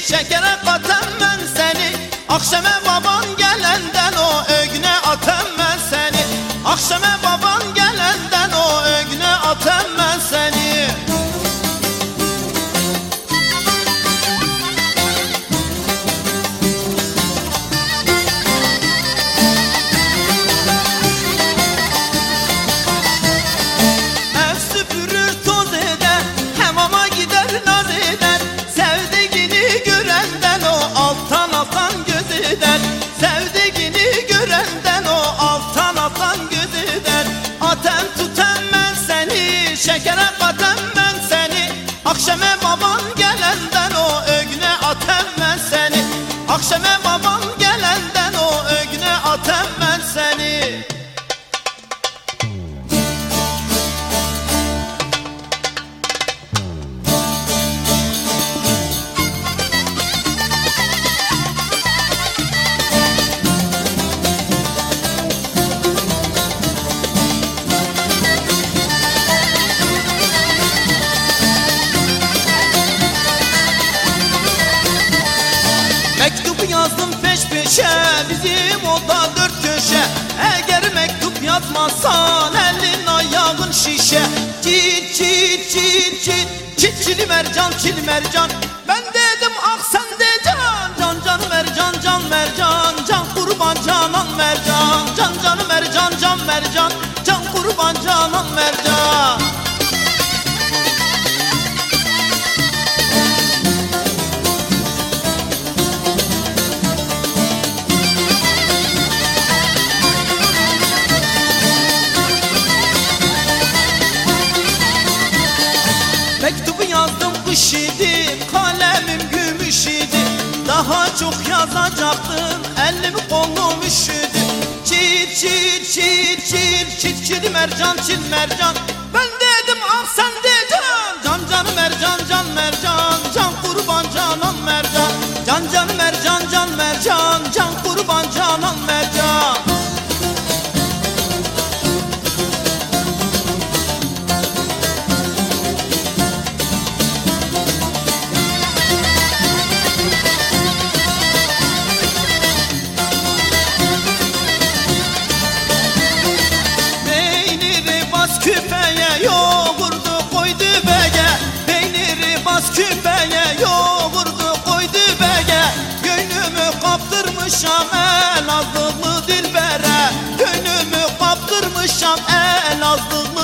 Şekere katem ben seni. Akşeme baba Şekere katem ben seni. Akşeme baban gelenden o ögne atem ben seni. Akşeme baban gelenden o ögne atem mercan çili mercan. Ben dedim ah sen de can can canı mercan can mercan Can kurban canan mercan Can canı mercan can mercan Can kurban canan mercan çok yazacaktım. Elim kolum üşüdü. Çil çil çil çil Çil çil mercan çil mercan. Ben dedim ah sen de can Can can mercan can mercan. Can kurban canan mercan. Can can mercan can mercan. Can kurban canan mercan küpeye yoğurdu koydu bege. Gönlümü kaptırmışam Elazığlı dilbere. Gönlümü kaptırmışam Elazığlı dilbere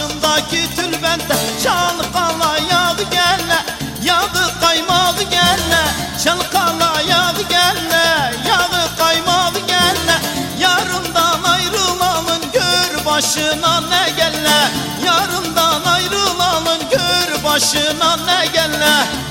Başındaki tülbente Çalkala yağdı gelle Yağdı kaymadı gelle Çalkala yağdı gelle Yağdı kaymadı gelle Yarından ayrılanın gör başına ne gelle Yarından ayrılanın gör başına ne gelle